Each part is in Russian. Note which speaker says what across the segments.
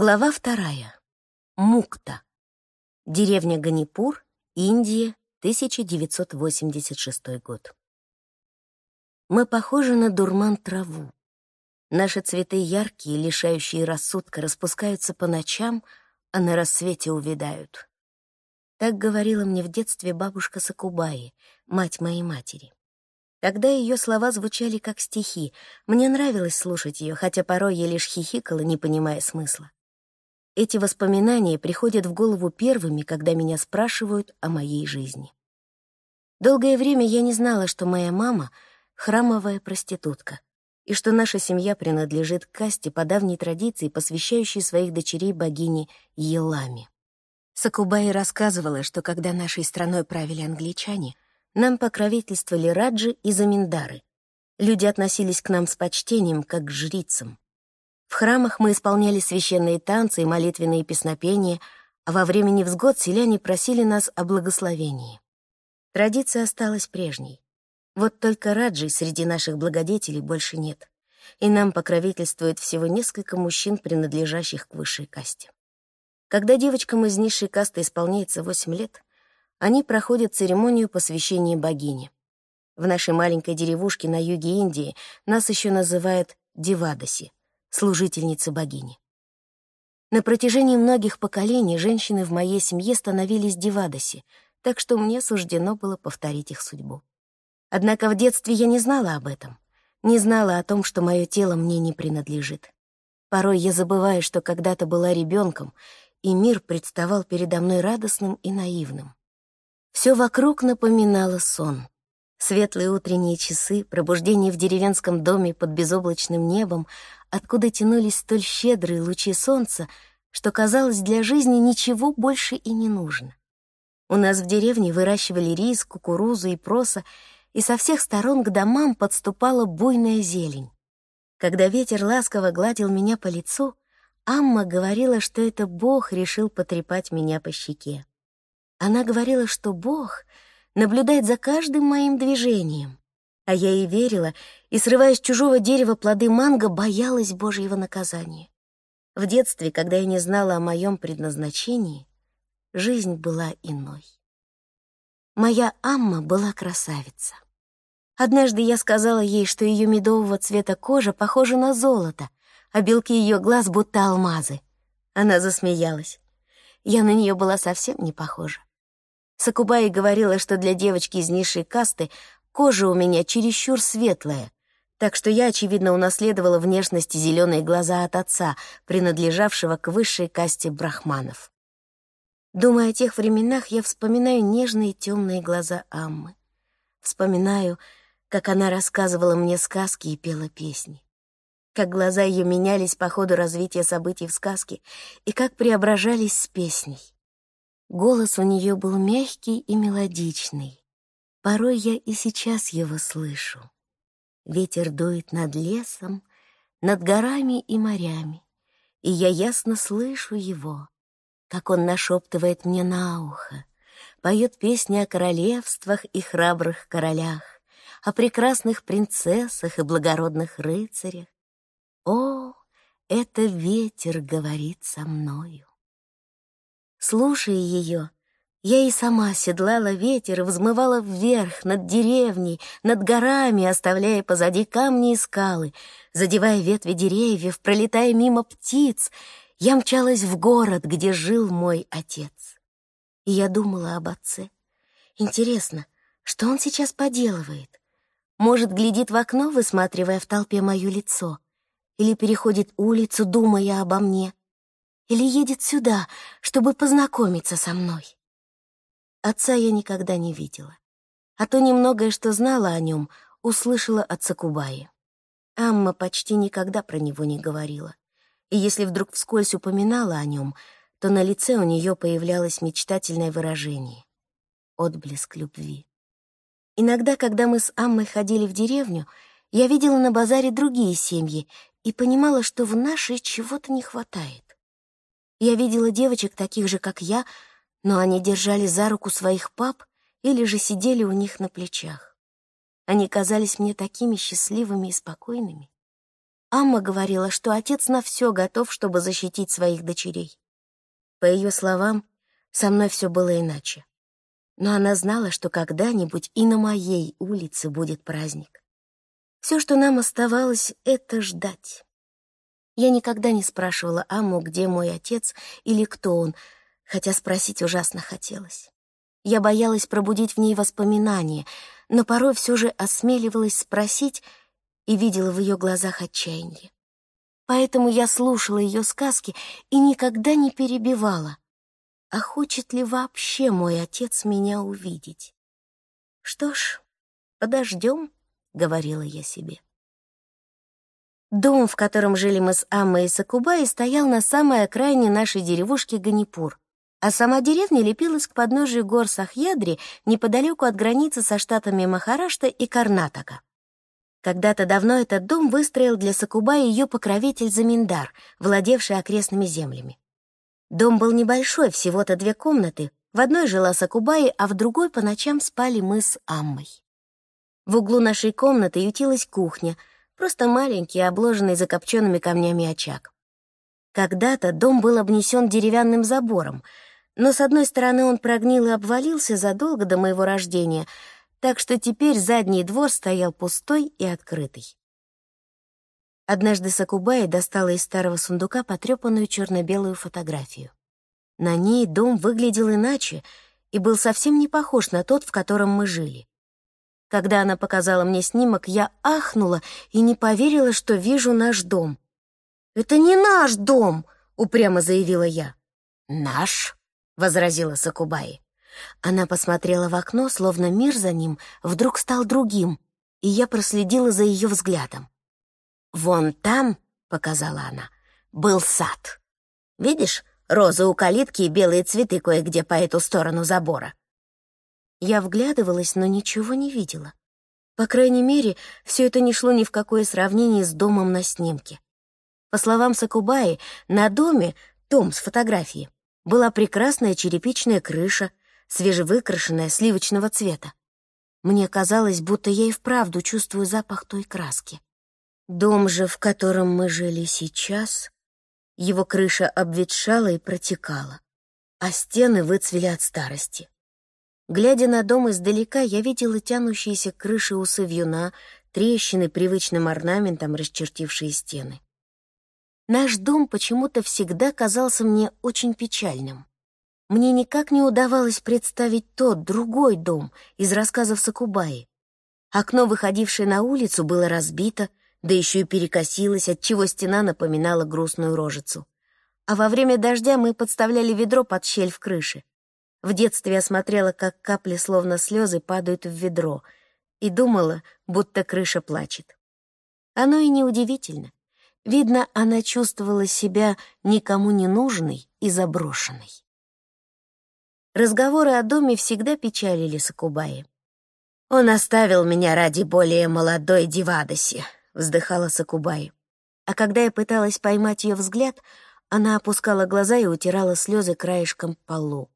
Speaker 1: Глава вторая. Мукта. Деревня Ганипур, Индия, 1986 год. Мы похожи на дурман траву. Наши цветы яркие, лишающие рассудка, распускаются по ночам, а на рассвете увядают. Так говорила мне в детстве бабушка Сакубаи, мать моей матери. Тогда ее слова звучали как стихи. Мне нравилось слушать ее, хотя порой я лишь хихикала, не понимая смысла. Эти воспоминания приходят в голову первыми, когда меня спрашивают о моей жизни. Долгое время я не знала, что моя мама — храмовая проститутка, и что наша семья принадлежит к касте по давней традиции, посвящающей своих дочерей богине Елами. Сакубай рассказывала, что когда нашей страной правили англичане, нам покровительствовали раджи и заминдары. Люди относились к нам с почтением, как к жрицам. В храмах мы исполняли священные танцы и молитвенные песнопения, а во время невзгод селяне просили нас о благословении. Традиция осталась прежней. Вот только раджей среди наших благодетелей больше нет, и нам покровительствует всего несколько мужчин, принадлежащих к высшей касте. Когда девочкам из низшей касты исполняется 8 лет, они проходят церемонию посвящения богине. В нашей маленькой деревушке на юге Индии нас еще называют Дивадаси — служительницы богини. На протяжении многих поколений женщины в моей семье становились дивадоси, так что мне суждено было повторить их судьбу. Однако в детстве я не знала об этом, не знала о том, что мое тело мне не принадлежит. Порой я забываю, что когда-то была ребенком, и мир представал передо мной радостным и наивным. Все вокруг напоминало сон. Светлые утренние часы, пробуждение в деревенском доме под безоблачным небом, откуда тянулись столь щедрые лучи солнца, что, казалось, для жизни ничего больше и не нужно. У нас в деревне выращивали рис, кукурузу и проса, и со всех сторон к домам подступала буйная зелень. Когда ветер ласково гладил меня по лицу, Амма говорила, что это Бог решил потрепать меня по щеке. Она говорила, что Бог наблюдает за каждым моим движением, а я ей верила и, срывая с чужого дерева плоды манго, боялась Божьего наказания. В детстве, когда я не знала о моем предназначении, жизнь была иной. Моя Амма была красавица. Однажды я сказала ей, что ее медового цвета кожа похожа на золото, а белки ее глаз будто алмазы. Она засмеялась. Я на нее была совсем не похожа. Сакубаи говорила, что для девочки из низшей касты Кожа у меня чересчур светлая, так что я, очевидно, унаследовала внешность и зеленые глаза от отца, принадлежавшего к высшей касте брахманов. Думая о тех временах, я вспоминаю нежные темные глаза Аммы. Вспоминаю, как она рассказывала мне сказки и пела песни. Как глаза ее менялись по ходу развития событий в сказке и как преображались с песней. Голос у нее был мягкий и мелодичный, Порой я и сейчас его слышу. Ветер дует над лесом, над горами и морями, и я ясно слышу его, как он нашептывает мне на ухо, поет песни о королевствах и храбрых королях, о прекрасных принцессах и благородных рыцарях. О, это ветер говорит со мною. Слушая ее, я и сама седлала ветер и взмывала вверх, над деревней, над горами, оставляя позади камни и скалы, задевая ветви деревьев, пролетая мимо птиц. Я мчалась в город, где жил мой отец. И я думала об отце. Интересно, что он сейчас поделывает? Может, глядит в окно, высматривая в толпе мое лицо? Или переходит улицу, думая обо мне? Или едет сюда, чтобы познакомиться со мной? Отца я никогда не видела. А то немногое, что знала о нем, услышала от Сакубаи. Амма почти никогда про него не говорила. И если вдруг вскользь упоминала о нем, то на лице у нее появлялось мечтательное выражение — отблеск любви. Иногда, когда мы с Аммой ходили в деревню, я видела на базаре другие семьи и понимала, что в нашей чего-то не хватает. Я видела девочек, таких же, как я, но они держали за руку своих пап или же сидели у них на плечах. Они казались мне такими счастливыми и спокойными. Амма говорила, что отец на все готов, чтобы защитить своих дочерей. По ее словам, со мной все было иначе. Но она знала, что когда-нибудь и на моей улице будет праздник. Все, что нам оставалось, — это ждать. Я никогда не спрашивала Амму, где мой отец или кто он, хотя спросить ужасно хотелось. Я боялась пробудить в ней воспоминания, но порой все же осмеливалась спросить и видела в ее глазах отчаяние. Поэтому я слушала ее сказки и никогда не перебивала. А хочет ли вообще мой отец меня увидеть? Что ж, подождем, — говорила я себе. Дом, в котором жили мы с Аммой и Сакубай, стоял на самой окраине нашей деревушки Ганипур, а сама деревня лепилась к подножию гор Сахьядри неподалеку от границы со штатами Махарашта и Карнатака. Когда-то давно этот дом выстроил для Сакубая ее покровитель Заминдар, владевший окрестными землями. Дом был небольшой, всего-то две комнаты. В одной жила Сакубаи, а в другой по ночам спали мы с Аммой. В углу нашей комнаты ютилась кухня, просто маленький, обложенный закопченными камнями очаг. Когда-то дом был обнесен деревянным забором — но с одной стороны он прогнил и обвалился задолго до моего рождения, так что теперь задний двор стоял пустой и открытый. Однажды Сакубай достала из старого сундука потрепанную черно-белую фотографию. На ней дом выглядел иначе и был совсем не похож на тот, в котором мы жили. Когда она показала мне снимок, я ахнула и не поверила, что вижу наш дом. «Это не наш дом!» — упрямо заявила я. «Наш?» возразила Сакубай. Она посмотрела в окно, словно мир за ним вдруг стал другим, и я проследила за ее взглядом. «Вон там», — показала она, — «был сад. Видишь, розы у калитки и белые цветы кое-где по эту сторону забора». Я вглядывалась, но ничего не видела. По крайней мере, все это не шло ни в какое сравнение с домом на снимке. По словам Сакубаи, на доме, том с фотографией, была прекрасная черепичная крыша, свежевыкрашенная сливочного цвета. Мне казалось, будто я и вправду чувствую запах той краски. Дом же, в котором мы жили сейчас, его крыша обветшала и протекала, а стены выцвели от старости. Глядя на дом издалека, я видела тянущиеся к крыше усы вьюна, трещины привычным орнаментом, расчертившие стены. Наш дом почему-то всегда казался мне очень печальным. Мне никак не удавалось представить тот, другой дом из рассказов Сакубаи. Окно, выходившее на улицу, было разбито, да еще и перекосилось, отчего стена напоминала грустную рожицу. А во время дождя мы подставляли ведро под щель в крыше. В детстве я смотрела, как капли, словно слезы, падают в ведро, и думала, будто крыша плачет. Оно и неудивительно. Видно, она чувствовала себя никому не нужной и заброшенной. Разговоры о доме всегда печалили Сакубаи. «Он оставил меня ради более молодой Дивадоси», — вздыхала Сакубаи. А когда я пыталась поймать ее взгляд, она опускала глаза и утирала слезы краешком полу.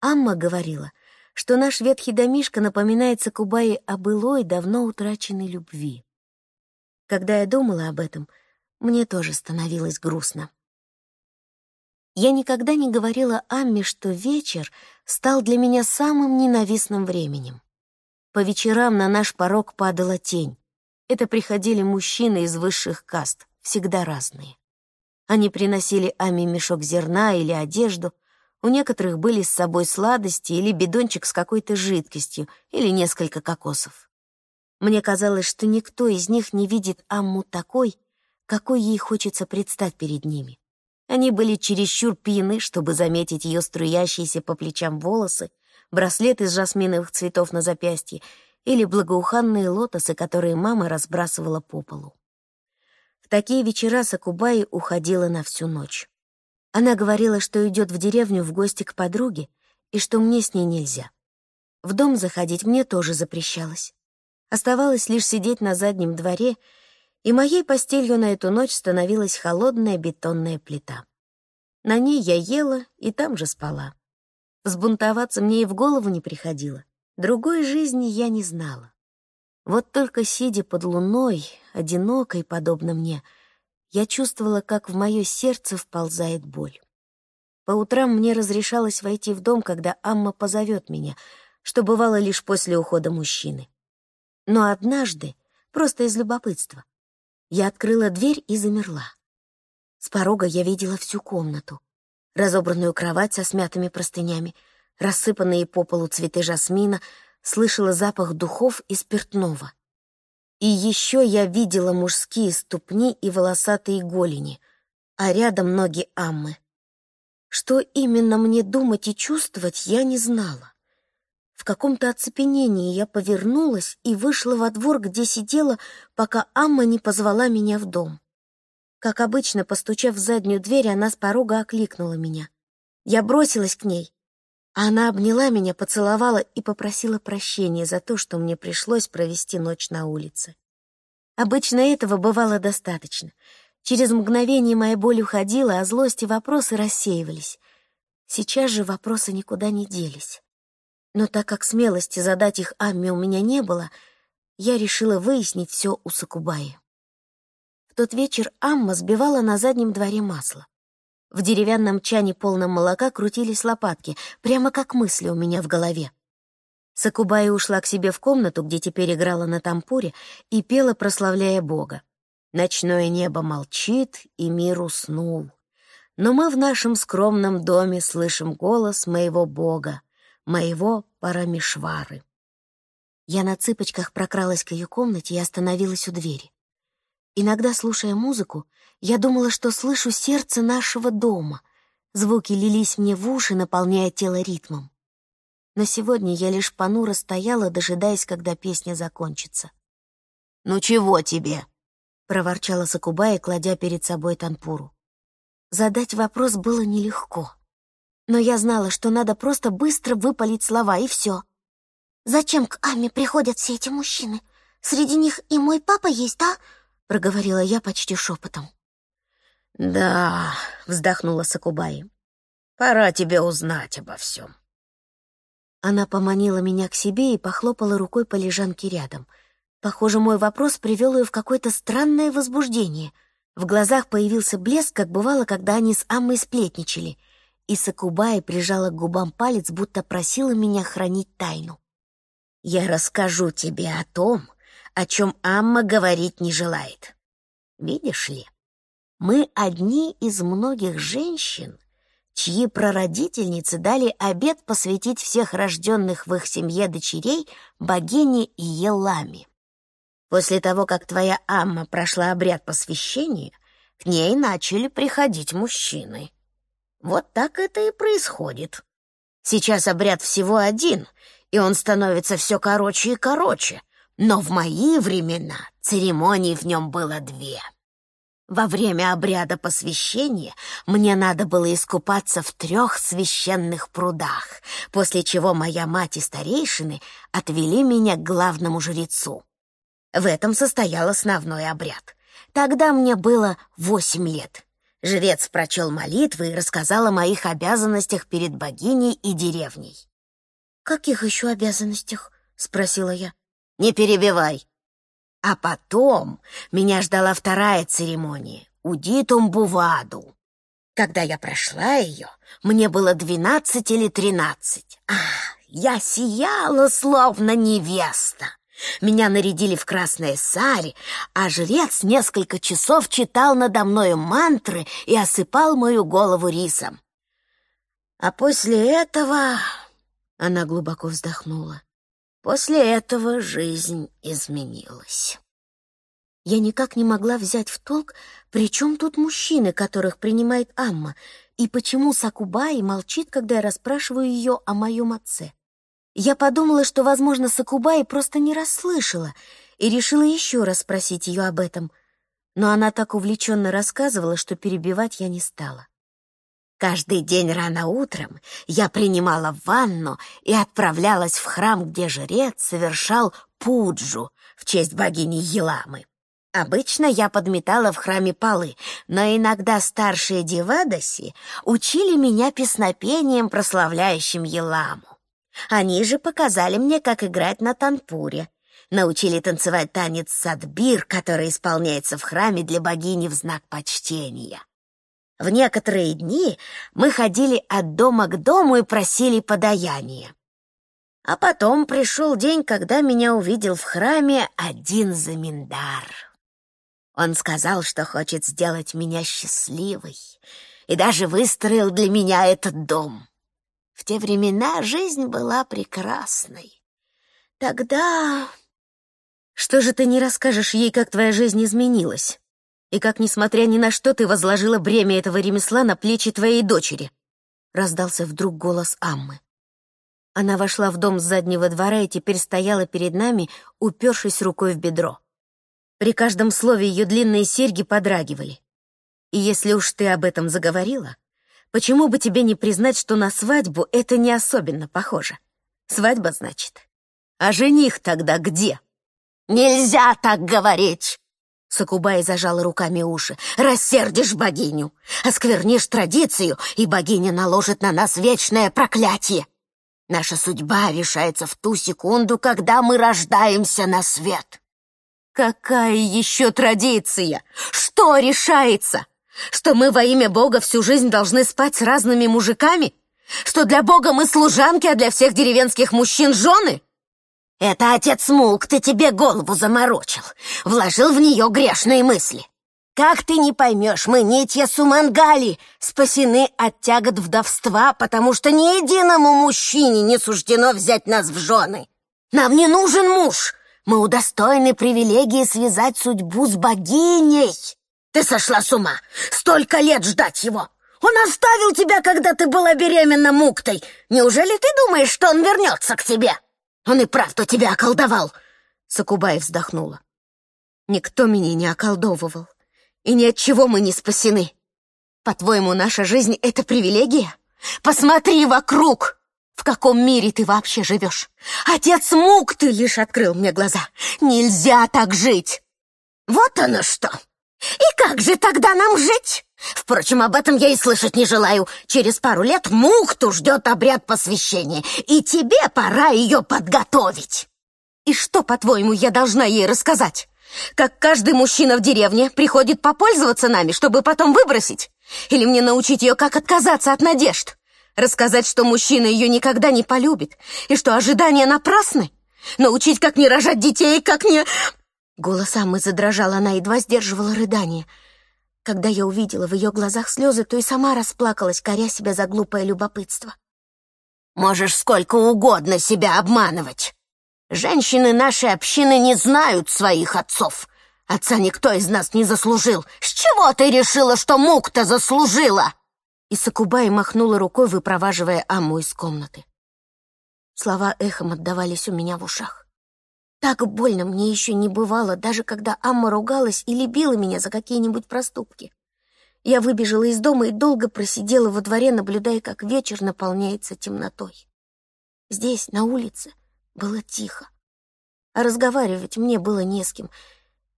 Speaker 1: Амма говорила, что наш ветхий домишко напоминает Сакубаи о былой, давно утраченной любви. Когда я думала об этом, мне тоже становилось грустно. Я никогда не говорила Амме, что вечер стал для меня самым ненавистным временем. По вечерам на наш порог падала тень. Это приходили мужчины из высших каст, всегда разные. Они приносили Аме мешок зерна или одежду, у некоторых были с собой сладости или бидончик с какой-то жидкостью или несколько кокосов. Мне казалось, что никто из них не видит Амму такой, какой ей хочется предстать перед ними. Они были чересчур пьяны, чтобы заметить ее струящиеся по плечам волосы, браслет из жасминовых цветов на запястье или благоуханные лотосы, которые мама разбрасывала по полу. В такие вечера Сакубаи уходила на всю ночь. Она говорила, что идет в деревню в гости к подруге и что мне с ней нельзя. В дом заходить мне тоже запрещалось. Оставалось лишь сидеть на заднем дворе, и моей постелью на эту ночь становилась холодная бетонная плита. На ней я ела и там же спала. Взбунтоваться мне и в голову не приходило. Другой жизни я не знала. Вот только сидя под луной, одинокой, подобно мне, я чувствовала, как в мое сердце вползает боль. По утрам мне разрешалось войти в дом, когда Амма позовет меня, что бывало лишь после ухода мужчины. Но однажды, просто из любопытства, я открыла дверь и замерла. С порога я видела всю комнату. Разобранную кровать со смятыми простынями, рассыпанные по полу цветы жасмина, слышала запах духов и спиртного. И еще я видела мужские ступни и волосатые голени, а рядом ноги Аммы. Что именно мне думать и чувствовать, я не знала. В каком-то оцепенении я повернулась и вышла во двор, где сидела, пока Амма не позвала меня в дом. Как обычно, постучав в заднюю дверь, она с порога окликнула меня. Я бросилась к ней, она обняла меня, поцеловала и попросила прощения за то, что мне пришлось провести ночь на улице. Обычно этого бывало достаточно. Через мгновение моя боль уходила, а злость и вопросы рассеивались. Сейчас же вопросы никуда не делись. Но так как смелости задать их Амме у меня не было, я решила выяснить все у Сакубаи. В тот вечер Амма сбивала на заднем дворе масло. В деревянном чане полном молока крутились лопатки, прямо как мысли у меня в голове. Сакубаи ушла к себе в комнату, где теперь играла на тампуре, и пела, прославляя Бога. Ночное небо молчит, и мир уснул. Но мы в нашем скромном доме слышим голос моего Бога, моего Парамишвары. Я на цыпочках прокралась к ее комнате и остановилась у двери. Иногда, слушая музыку, я думала, что слышу сердце нашего дома. Звуки лились мне в уши, наполняя тело ритмом. Но сегодня я лишь понуро стояла, дожидаясь, когда песня закончится.
Speaker 2: «Ну чего тебе?»
Speaker 1: проворчала Сакубая, кладя перед собой танпуру. Задать вопрос было нелегко. Но я знала, что надо просто быстро выпалить слова, и все.
Speaker 3: «Зачем к Аме приходят все эти мужчины? Среди них и мой папа есть, да?» — проговорила я почти шепотом.
Speaker 2: «Да», — вздохнула Сакубай, — «пора тебе узнать обо всем».
Speaker 1: Она поманила меня к себе и похлопала рукой по лежанке рядом — Похоже, мой вопрос привел ее в какое-то странное возбуждение. В глазах появился блеск, как бывало, когда они с Аммой сплетничали, и Сакубай прижала к губам палец, будто просила меня хранить тайну.
Speaker 2: «Я расскажу тебе о том, о чем Амма говорить не желает. Видишь ли, мы одни из многих женщин, чьи прародительницы дали обет посвятить всех рожденных в их семье дочерей богине Еламе. После того, как твоя Амма прошла обряд посвящения, к ней начали приходить мужчины. Вот так это и происходит. Сейчас обряд всего один, и он становится все короче и короче, но в мои времена церемоний в нем было две. Во время обряда посвящения мне надо было искупаться в трех священных прудах, после чего моя мать и старейшины отвели меня к главному жрецу. В этом состоял основной обряд. Тогда мне было восемь лет. Жрец прочел молитвы и рассказал о моих обязанностях перед богиней и деревней.
Speaker 3: «Каких еще обязанностях?» — спросила я.
Speaker 2: «Не перебивай». А потом меня ждала вторая церемония — удитум буваду. Когда я прошла ее, мне было двенадцать или тринадцать. Ах, я сияла, словно невеста. Меня нарядили в красное сари, а жрец несколько часов читал надо мною мантры и осыпал мою голову рисом. А после этого... Она глубоко вздохнула. После этого жизнь изменилась.
Speaker 1: Я никак не могла взять в толк, при чем тут мужчины, которых принимает Амма, и почему Сакубай молчит, когда я расспрашиваю ее о моем отце. Я подумала, что, возможно, Сакубай просто не расслышала и решила еще раз спросить ее об этом. Но она так увлеченно рассказывала, что перебивать я не стала.
Speaker 2: Каждый день рано утром я принимала ванну и отправлялась в храм, где жрец совершал пуджу в честь богини Еламы. Обычно я подметала в храме полы, но иногда старшие девадаси учили меня песнопением, прославляющим Еламу. Они же показали мне, как играть на танпуре. научили танцевать танец садбир, который исполняется в храме для богини в знак почтения. В некоторые дни мы ходили от дома к дому и просили подаяние. А потом пришел день, когда меня увидел в храме один заминдар. Он сказал, что хочет сделать меня счастливой, и даже выстроил для меня этот дом. В те времена жизнь была прекрасной. Тогда...
Speaker 1: Что же ты не расскажешь ей, как твоя жизнь изменилась? И как, несмотря ни на что, ты возложила бремя этого ремесла на плечи твоей дочери? Раздался вдруг голос Аммы. Она вошла в дом с заднего двора и теперь стояла перед нами, упершись рукой в бедро. При каждом слове ее длинные серьги подрагивали. И если уж ты об этом заговорила, почему бы тебе не признать, что на свадьбу это не особенно похоже? Свадьба, значит. А жених тогда где?
Speaker 2: Нельзя так говорить! Сакубай зажала руками уши. «Рассердишь богиню, осквернишь традицию, и богиня наложит на нас вечное проклятие. Наша судьба решается в ту секунду, когда мы рождаемся на свет».
Speaker 1: «Какая еще традиция? Что решается? Что мы во имя Бога всю жизнь должны спать с разными мужиками? Что для Бога мы служанки, а для всех деревенских мужчин жены?»
Speaker 2: Это отец Мук, ты тебе голову заморочил, вложил в нее грешные мысли. Как ты не поймешь, мы, нитья Сумангали, спасены от тягот вдовства, потому что ни единому мужчине не суждено взять нас в жены. Нам не нужен муж, мы удостоены привилегии связать судьбу с богиней. Ты сошла с ума, столько лет ждать его. Он оставил тебя, когда ты была беременна Муктой. Неужели ты думаешь, что он вернется к тебе?» Он и правда тебя околдовал!» Сакубай вздохнула.
Speaker 1: «Никто меня не околдовывал, и ни от чего мы не спасены. По-твоему, наша жизнь — это привилегия? Посмотри вокруг! В каком мире ты вообще живешь? Отец Мук ты лишь открыл мне глаза. Нельзя так жить!»
Speaker 2: «Вот оно что! И как же тогда нам жить?» Впрочем, об этом я и слышать не желаю. Через пару лет Мухту ждет обряд посвящения, и тебе пора ее подготовить.
Speaker 1: И что, по-твоему, я должна ей рассказать? Как каждый мужчина в деревне приходит попользоваться нами, чтобы потом выбросить? Или мне научить ее, как отказаться от надежд? Рассказать, что мужчина ее никогда не полюбит, и что ожидания напрасны? Научить, как не рожать детей, как не... Голос Аммы задрожал, она едва сдерживала рыдание — когда я увидела в ее глазах слезы, то и сама расплакалась, коря себя за глупое любопытство.
Speaker 2: «Можешь сколько угодно себя обманывать. Женщины нашей общины не знают своих отцов. Отца никто из нас не заслужил. С чего ты решила, что Мукта заслужила?»
Speaker 1: И Сакубай махнула рукой, выпроваживая Амму из комнаты. Слова эхом отдавались у меня в ушах. Так больно мне еще не бывало, даже когда Амма ругалась или била меня за какие-нибудь проступки. Я выбежала из дома и долго просидела во дворе, наблюдая, как вечер наполняется темнотой. Здесь, на улице, было тихо. А разговаривать мне было не с кем.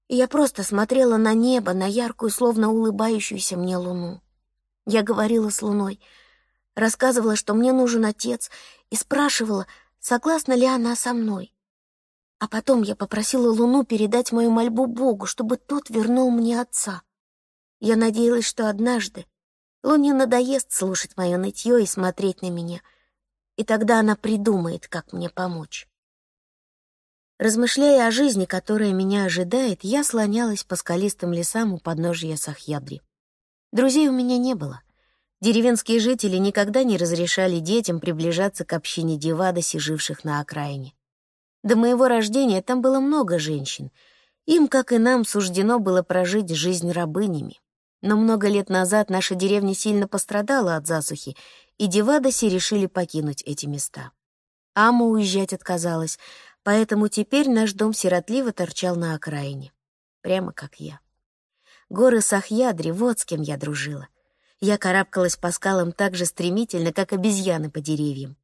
Speaker 1: Я просто смотрела на небо, на яркую, словно улыбающуюся мне луну. Я говорила с луной, рассказывала, что мне нужен отец, и спрашивала, согласна ли она со мной. А потом я попросила Луну передать мою мольбу Богу, чтобы тот вернул мне отца. Я надеялась, что однажды Луне надоест слушать мое нытье и смотреть на меня, и тогда она придумает, как мне помочь. Размышляя о жизни, которая меня ожидает, я слонялась по скалистым лесам у подножия Сахьядри. Друзей у меня не было. Деревенские жители никогда не разрешали детям приближаться к общине Девадоси, живших на окраине. До моего рождения там было много женщин. Им, как и нам, суждено было прожить жизнь рабынями. Но много лет назад наша деревня сильно пострадала от засухи, и Девадоси решили покинуть эти места. Ама уезжать отказалась, поэтому теперь наш дом сиротливо торчал на окраине. Прямо как я. Горы Сахьядри, вот с кем я дружила. Я карабкалась по скалам так же стремительно, как обезьяны по деревьям.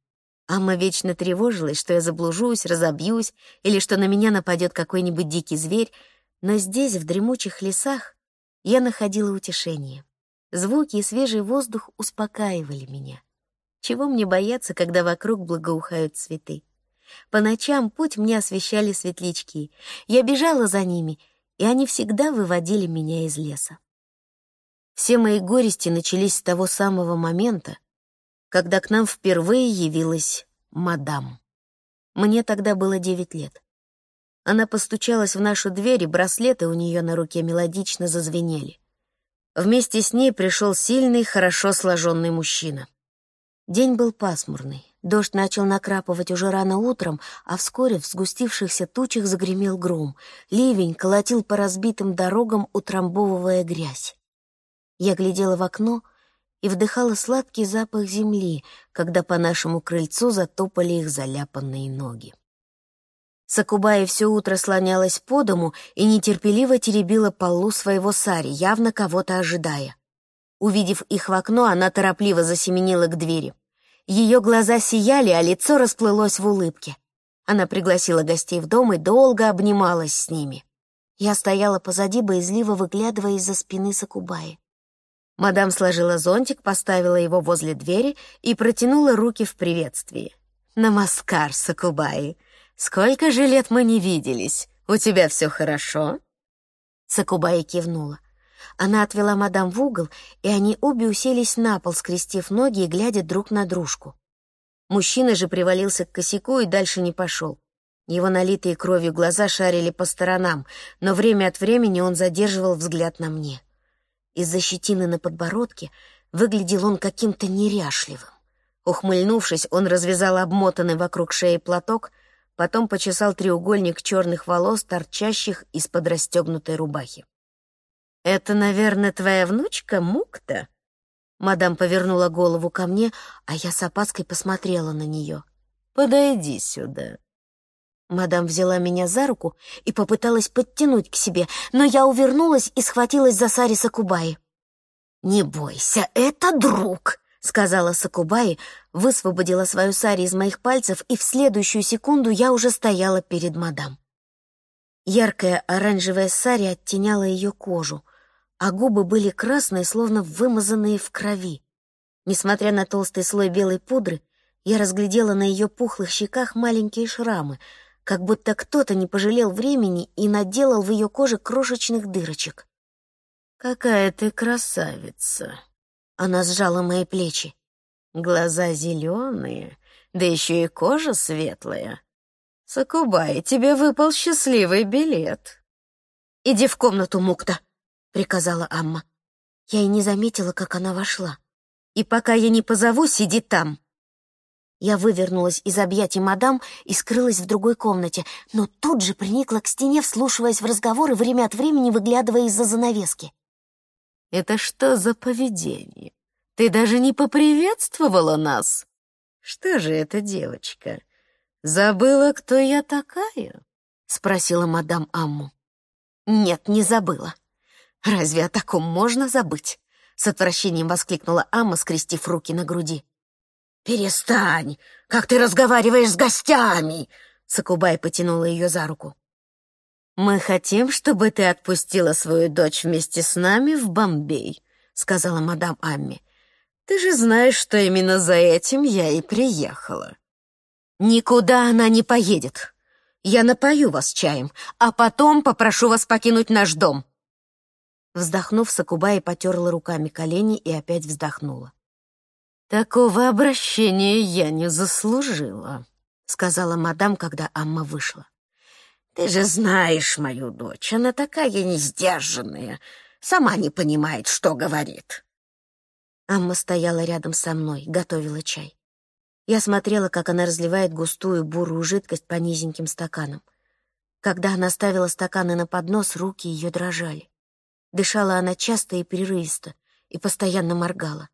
Speaker 1: Амма вечно тревожилась, что я заблужусь, разобьюсь или что на меня нападет какой-нибудь дикий зверь, но здесь, в дремучих лесах, я находила утешение. Звуки и свежий воздух успокаивали меня. Чего мне бояться, когда вокруг благоухают цветы? По ночам путь мне освещали светлячки. Я бежала за ними, и они всегда выводили меня из леса. Все мои горести начались с того самого момента, когда к нам впервые явилась мадам. Мне тогда было девять лет. Она постучалась в нашу дверь, и браслеты у нее на руке мелодично зазвенели. Вместе с ней пришел сильный, хорошо сложенный мужчина. День был пасмурный. Дождь начал накрапывать уже рано утром, а вскоре в сгустившихся тучах загремел гром. Ливень колотил по разбитым дорогам, утрамбовывая грязь. Я глядела в окно и вдыхала сладкий запах земли, когда по нашему крыльцу затопали их заляпанные ноги. Сакубаи все утро слонялась по дому и нетерпеливо теребила полу своего сари, явно кого-то ожидая. Увидев их в окно, она торопливо засеменила к двери. Ее глаза сияли, а лицо расплылось в улыбке. Она пригласила гостей в дом и долго обнималась с ними. Я стояла позади, боязливо выглядывая из-за спины Сакубаи. Мадам сложила зонтик, поставила его возле двери и протянула руки в приветствии. «Намаскар, Сакубаи! Сколько же лет мы не виделись! У тебя все хорошо?» Сакубаи кивнула. Она отвела мадам в угол, и они обе уселись на пол, скрестив ноги и глядя друг на дружку. Мужчина же привалился к косяку и дальше не пошел. Его налитые кровью глаза шарили по сторонам, но время от времени он задерживал взгляд на мне. Из-за щетины на подбородке выглядел он каким-то неряшливым. Ухмыльнувшись, он развязал обмотанный вокруг шеи платок, потом почесал треугольник черных волос, торчащих из-под расстегнутой рубахи. «Это, наверное, твоя внучка Мукта?» Мадам повернула голову ко мне, а я с опаской посмотрела на нее. «Подойди сюда». Мадам взяла меня за руку и попыталась подтянуть к себе, но я увернулась и схватилась за Сари Сакубаи. «Не бойся, это друг», — сказала Сакубаи, высвободила свою Сари из моих пальцев, и в следующую секунду я уже стояла перед мадам. Яркая оранжевая Сари оттеняла ее кожу, а губы были красные, словно вымазанные в крови. Несмотря на толстый слой белой пудры, я разглядела на ее пухлых щеках маленькие шрамы, как будто кто-то не пожалел времени и наделал в ее коже крошечных дырочек. «Какая ты красавица!» Она сжала мои плечи. Глаза зеленые, да еще и кожа светлая. Сакубай, тебе выпал счастливый билет. Иди в комнату, Мукта, — приказала Амма. Я и не заметила, как она вошла. «И пока я не позову, сиди там!» Я вывернулась из объятий мадам и скрылась в другой комнате, но тут же приникла к стене, вслушиваясь в разговор и время от времени выглядывая из-за занавески. «Это что за поведение? Ты даже не поприветствовала нас? Что же это, девочка? Забыла, кто я такая?» — спросила мадам Амму. «Нет, не забыла. «Разве о таком можно забыть?» — с отвращением воскликнула Амма, скрестив руки на груди. «Перестань! Как ты разговариваешь с гостями!» Сакубай потянула ее за руку. «Мы хотим, чтобы ты отпустила свою дочь вместе с нами в Бомбей», — сказала мадам Амми. «Ты же знаешь, что именно за этим я и приехала». «Никуда она не поедет. Я напою вас чаем, а потом попрошу вас покинуть наш дом», Вздохнув, Сакубай потерла руками колени и опять вздохнула. «Такого обращения я не заслужила», — сказала мадам, когда Амма вышла. «Ты же знаешь мою дочь, она такая несдержанная, сама не понимает, что говорит». Амма стояла рядом со мной, готовила чай. Я смотрела, как она разливает густую бурую жидкость по низеньким стаканам. Когда она ставила стаканы на поднос, руки ее дрожали. Дышала она часто и прерывисто, и постоянно моргала.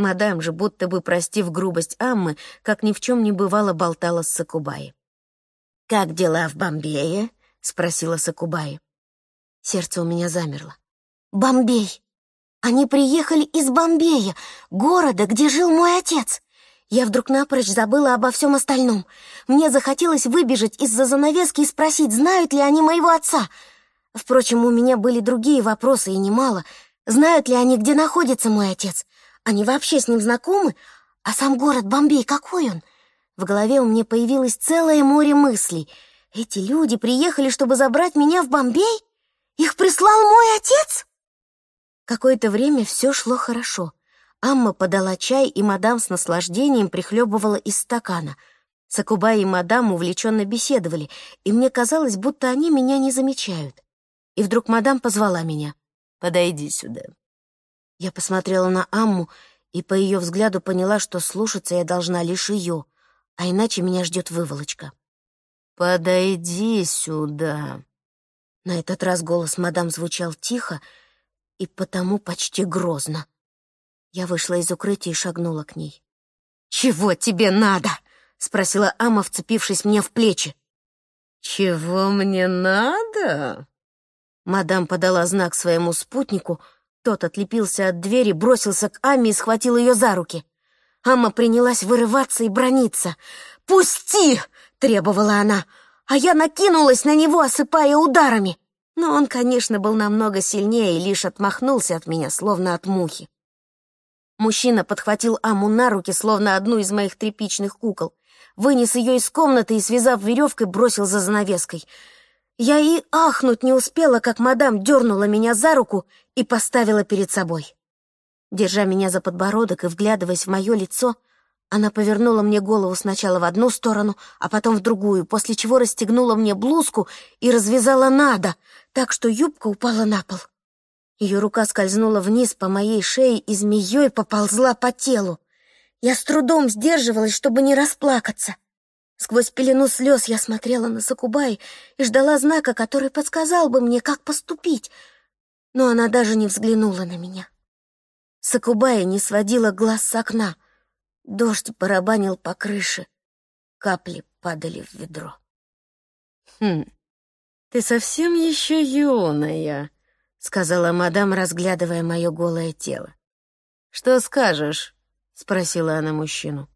Speaker 1: Мадам же, будто бы простив грубость Аммы, как ни в чем не бывало, болтала с Сакубаи. «Как дела в Бомбее?» — спросила Сакубаи. Сердце у меня замерло. «Бомбей! Они приехали из Бомбея, города, где жил мой отец!» Я вдруг напрочь забыла обо всем остальном. Мне захотелось выбежать из-за занавески и спросить, знают ли они моего отца — Впрочем, у меня были другие вопросы, и немало. Знают ли они, где находится мой отец? Они вообще с ним знакомы? А сам город Бомбей, какой он?
Speaker 2: В голове у меня появилось целое море мыслей. Эти люди приехали, чтобы забрать меня в Бомбей? Их прислал мой отец? Какое-то время все шло хорошо. Амма подала чай, и мадам с наслаждением прихлебывала из стакана. Сакуба и мадам увлеченно беседовали, и мне казалось, будто они меня не замечают. И вдруг мадам позвала меня. «Подойди сюда». Я посмотрела на Амму и по ее взгляду поняла, что слушаться я должна лишь ее, а иначе меня ждет выволочка. «Подойди сюда». На этот раз голос мадам звучал тихо и потому почти грозно. Я вышла из укрытия и шагнула к ней. «Чего тебе надо?» — спросила Ама, вцепившись мне в плечи.
Speaker 1: «Чего мне надо?»
Speaker 2: Мадам подала знак своему спутнику — тот отлепился от двери, бросился к Амме и схватил ее за руки. Амма принялась вырываться и брониться. «Пусти!» — требовала она, а я накинулась на него, осыпая ударами. Но он, конечно, был намного сильнее и лишь отмахнулся от меня, словно от мухи. Мужчина подхватил Аму на руки, словно одну из моих тряпичных кукол, вынес ее из комнаты и, связав веревкой, бросил за занавеской — я и ахнуть не успела, как мадам дернула меня за руку и поставила перед собой. Держа меня за подбородок и вглядываясь в мое лицо, она повернула мне голову сначала в одну сторону, а потом в другую, после чего расстегнула мне блузку и развязала надо, так что юбка упала на пол. Ее рука скользнула вниз по моей шее и змеей поползла по телу. Я с трудом сдерживалась, чтобы не расплакаться. Сквозь пелену слез я смотрела на Сакубай и ждала знака, который подсказал бы мне, как поступить. Но она даже не взглянула на меня. Сакубая не сводила глаз с окна. Дождь барабанил по крыше. Капли падали в ведро.
Speaker 1: «Хм, ты совсем еще юная», — сказала мадам, разглядывая мое голое тело. «Что скажешь?» — спросила она мужчину.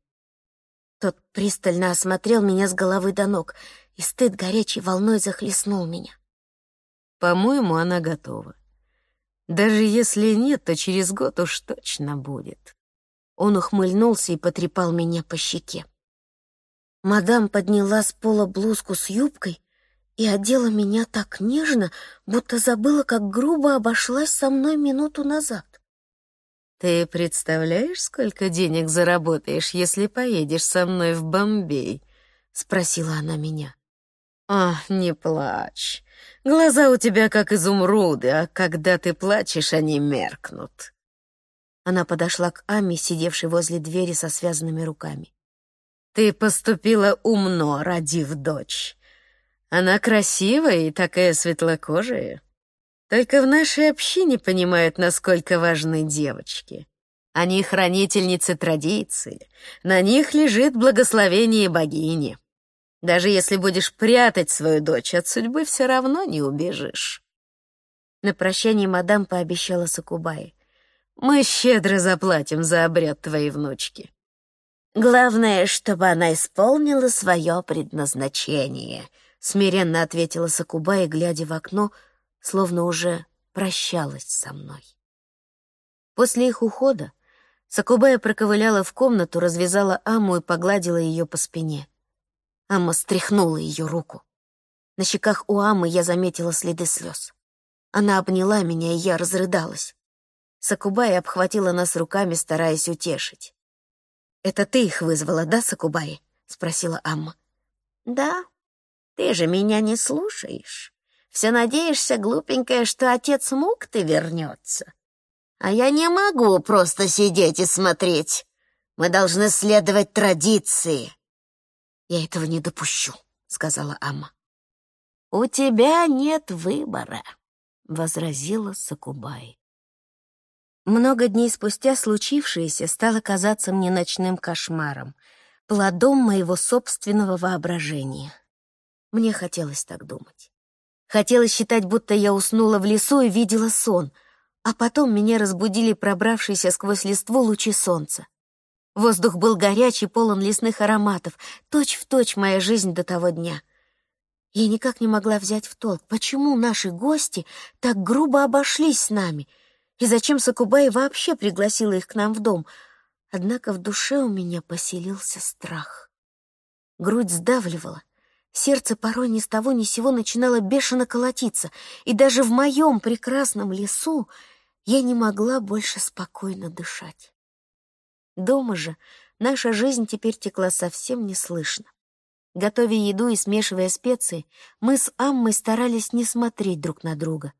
Speaker 2: Тот пристально осмотрел меня с головы до ног, и стыд горячей волной захлестнул меня.
Speaker 1: По-моему, она готова. Даже если нет, то через год уж точно будет.
Speaker 2: Он ухмыльнулся и потрепал меня по щеке. Мадам подняла с пола блузку с юбкой и одела меня так нежно, будто забыла, как грубо обошлась со мной минуту назад.
Speaker 1: «Ты представляешь, сколько денег заработаешь, если поедешь со мной в Бомбей?» — спросила она меня. «О, не плачь. Глаза у тебя как изумруды, а когда ты плачешь, они меркнут».
Speaker 2: Она подошла к Аме, сидевшей возле двери со связанными руками.
Speaker 1: «Ты поступила умно, родив дочь. Она красивая и такая светлокожая. Только в нашей общине понимают, насколько важны девочки. Они хранительницы традиции, на них лежит благословение богини. Даже если будешь прятать свою дочь, от судьбы все равно не убежишь.
Speaker 2: На прощание мадам пообещала Сакубай.
Speaker 1: Мы щедро заплатим за обряд твоей внучки.
Speaker 2: Главное, чтобы она исполнила свое предназначение, смиренно ответила Сакубай, глядя в окно, словно уже прощалась со мной. После их ухода Сакубая проковыляла в комнату, развязала Аму и погладила ее по спине. Амма стряхнула ее руку. На щеках у Амы я заметила следы слез. Она обняла меня, и я разрыдалась. Сакубая обхватила нас руками, стараясь утешить. «Это ты их вызвала, да, Сакубай?» — спросила Амма. «Да. Ты же меня не слушаешь. Все надеешься, глупенькая, что отец мук ты вернется. А я не могу просто сидеть и смотреть. Мы должны следовать традиции. Я этого не допущу, сказала Амма. У тебя нет выбора, возразила Сакубай. Много дней спустя случившееся стало казаться мне ночным кошмаром, плодом моего собственного воображения. Мне хотелось так думать. Хотелось считать, будто я уснула в лесу и видела сон, а потом меня разбудили пробравшиеся сквозь листву лучи солнца. Воздух был горячий, полон лесных ароматов, точь-в-точь точь моя жизнь до того дня. Я никак не могла взять в толк, почему наши гости так грубо обошлись с нами, и зачем Сакубай вообще пригласила их к нам в дом. Однако в душе у меня поселился страх. Грудь сдавливала. Сердце порой ни с того ни сего начинало бешено колотиться, и даже в моем прекрасном лесу я не могла больше спокойно дышать. Дома же наша жизнь теперь текла совсем неслышно. Готовя еду и смешивая специи, мы с Аммой старались не смотреть друг на друга.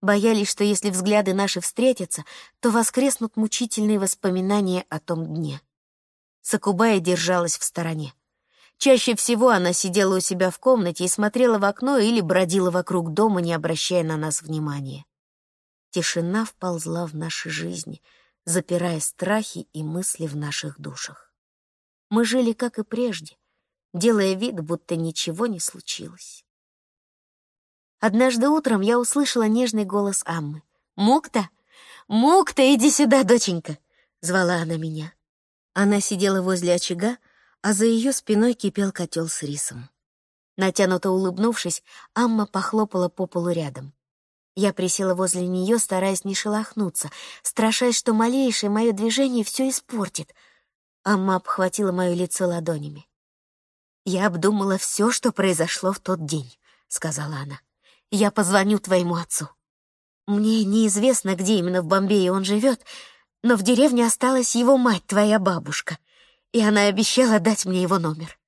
Speaker 2: Боялись, что если взгляды наши встретятся, то воскреснут мучительные воспоминания о том дне. Сакубая держалась в стороне. Чаще всего она сидела у себя в комнате и смотрела в окно или бродила вокруг дома, не обращая на нас внимания. Тишина вползла в наши жизни, запирая страхи и мысли в наших душах. Мы жили, как и прежде, делая вид, будто ничего не случилось. Однажды утром я услышала нежный голос Аммы. «Мукта! Мукта, иди сюда, доченька!» — звала она меня. Она сидела возле очага, а за ее спиной кипел котел с рисом. Натянуто улыбнувшись, Амма похлопала по полу рядом. Я присела возле нее, стараясь не шелохнуться, страшась, что малейшее мое движение все испортит. Амма обхватила мое лицо ладонями. «Я обдумала все, что произошло в тот день», — сказала она. «Я позвоню твоему отцу. Мне неизвестно, где именно в Бомбее он живет, но в деревне осталась его мать, твоя бабушка, и она обещала дать мне его номер.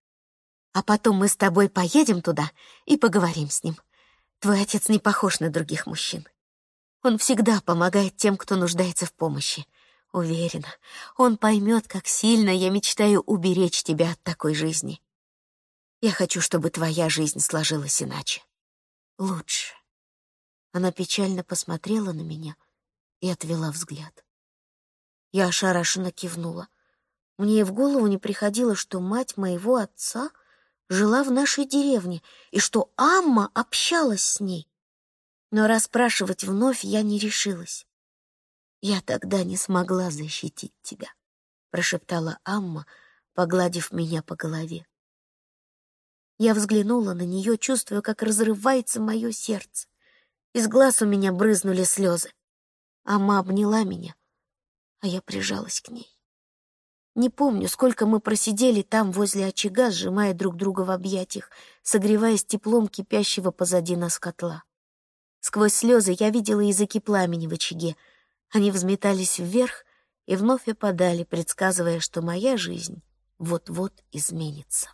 Speaker 2: А потом мы с тобой поедем туда и поговорим с ним. Твой отец не похож на других мужчин. Он всегда помогает тем, кто нуждается в помощи. Уверена, он поймет, как сильно я мечтаю уберечь тебя от такой жизни. Я хочу, чтобы твоя жизнь сложилась иначе. Лучше. Она печально посмотрела на меня и отвела взгляд. Я ошарашенно кивнула. Мне и в голову не приходило, что мать моего отца жила в нашей деревне и что Амма общалась с ней. Но расспрашивать вновь я не решилась. «Я тогда не смогла защитить тебя», — прошептала Амма, погладив меня по голове. Я взглянула на нее, чувствуя, как разрывается мое сердце. Из глаз у меня брызнули слезы. Амма обняла меня, а я прижалась к ней. Не помню, сколько мы просидели там возле очага, сжимая друг друга в объятиях, согреваясь теплом кипящего позади нас котла. Сквозь слезы я видела языки пламени в очаге. Они взметались вверх и вновь опадали, предсказывая, что моя жизнь вот-вот изменится.